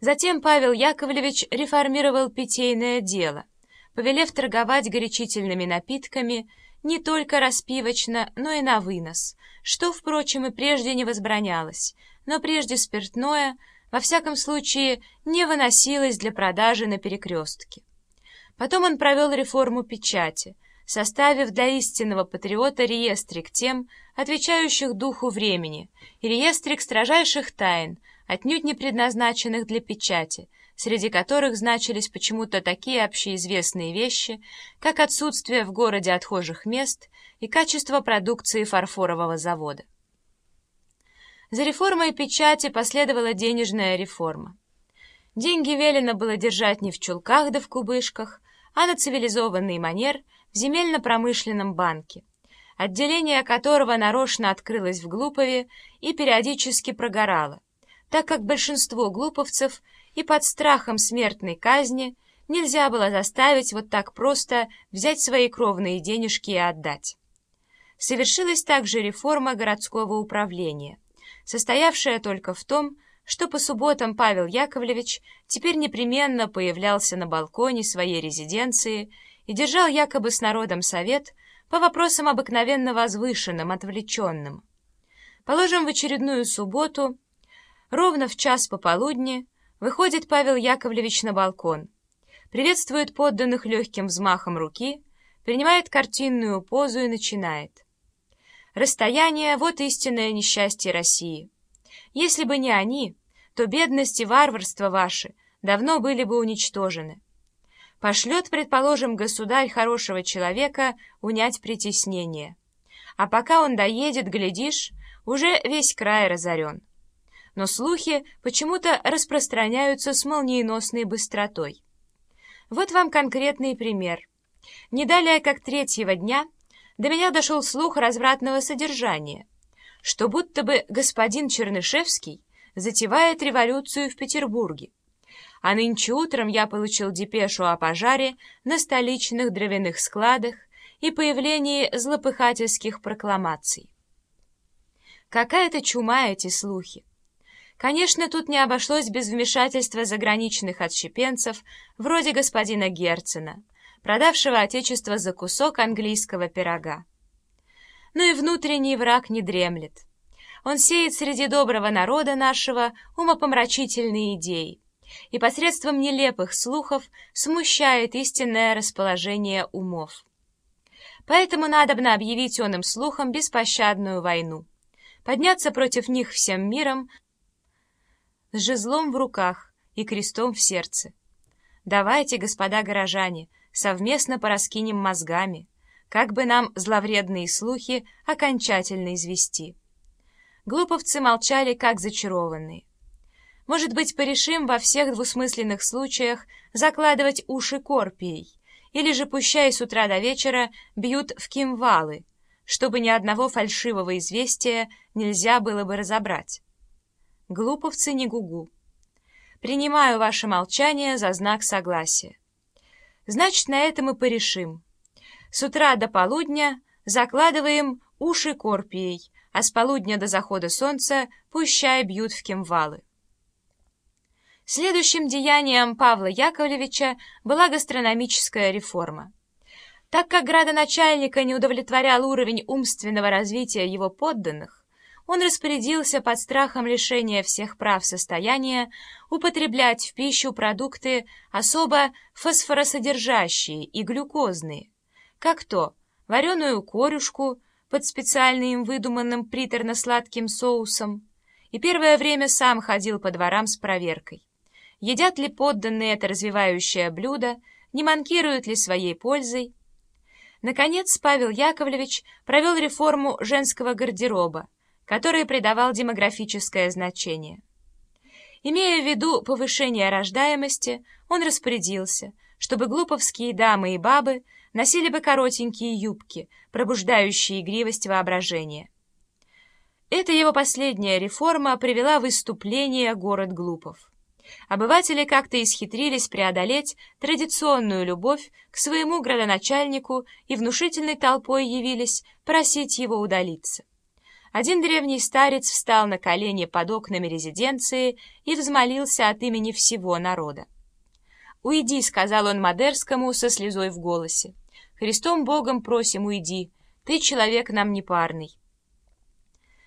Затем Павел Яковлевич реформировал питейное дело, повелев торговать горячительными напитками не только распивочно, но и на вынос, что, впрочем, и прежде не возбранялось, но прежде спиртное, во всяком случае, не выносилось для продажи на перекрестке. Потом он провел реформу печати, составив для истинного патриота реестрик тем, отвечающих духу времени, и реестрик строжайших тайн, отнюдь не предназначенных для печати, среди которых значились почему-то такие общеизвестные вещи, как отсутствие в городе отхожих мест и качество продукции фарфорового завода. За реформой печати последовала денежная реформа. Деньги велено было держать не в чулках да в кубышках, а на цивилизованный манер в земельно-промышленном банке, отделение которого нарочно открылось в Глупове и периодически прогорало, так как большинство глуповцев и под страхом смертной казни нельзя было заставить вот так просто взять свои кровные денежки и отдать. Совершилась также реформа городского управления, состоявшая только в том, что по субботам Павел Яковлевич теперь непременно появлялся на балконе своей резиденции и держал якобы с народом совет по вопросам обыкновенно возвышенным, отвлеченным. Положим, в очередную субботу Ровно в час пополудни выходит Павел Яковлевич на балкон, приветствует подданных легким взмахом руки, принимает картинную позу и начинает. Расстояние — вот истинное несчастье России. Если бы не они, то бедность и варварство ваши давно были бы уничтожены. Пошлет, предположим, государь хорошего человека унять притеснение. А пока он доедет, глядишь, уже весь край разорен но слухи почему-то распространяются с молниеносной быстротой. Вот вам конкретный пример. Не далее, как третьего дня, до меня дошел слух развратного содержания, что будто бы господин Чернышевский затевает революцию в Петербурге. А нынче утром я получил депешу о пожаре на столичных дровяных складах и появлении злопыхательских прокламаций. Какая-то чума эти слухи. Конечно, тут не обошлось без вмешательства заграничных отщепенцев, вроде господина Герцена, продавшего отечество за кусок английского пирога. Но и внутренний враг не дремлет. Он сеет среди доброго народа нашего умопомрачительные идеи и посредством нелепых слухов смущает истинное расположение умов. Поэтому надобно объявить он им слухам беспощадную войну, подняться против них всем миром, с жезлом в руках и крестом в сердце. Давайте, господа горожане, совместно пораскинем мозгами, как бы нам зловредные слухи окончательно извести. Глуповцы молчали, как зачарованные. Может быть, порешим во всех двусмысленных случаях закладывать уши корпией, или же, пущай с утра до вечера, бьют в кимвалы, чтобы ни одного фальшивого известия нельзя было бы разобрать. Глуповцы не гугу. Принимаю ваше молчание за знак согласия. Значит, на этом и порешим. С утра до полудня закладываем уши корпией, а с полудня до захода солнца пущай бьют в кемвалы. Следующим деянием Павла Яковлевича была гастрономическая реформа. Так как градоначальника не удовлетворял уровень умственного развития его подданных, он распорядился под страхом лишения всех прав состояния употреблять в пищу продукты особо фосфоросодержащие и глюкозные, как то вареную корюшку под специально им выдуманным приторно-сладким соусом, и первое время сам ходил по дворам с проверкой. Едят ли подданные это развивающее блюдо, не манкируют ли своей пользой. Наконец, Павел Яковлевич провел реформу женского гардероба, который придавал демографическое значение. Имея в виду повышение рождаемости, он распорядился, чтобы глуповские дамы и бабы носили бы коротенькие юбки, пробуждающие игривость воображения. Эта его последняя реформа привела в выступление город Глупов. Обыватели как-то исхитрились преодолеть традиционную любовь к своему градоначальнику и внушительной толпой явились просить его удалиться. Один древний старец встал на колени под окнами резиденции и взмолился от имени всего народа. «Уйди», — сказал он Мадерскому со слезой в голосе. «Христом Богом просим, уйди. Ты человек нам непарный».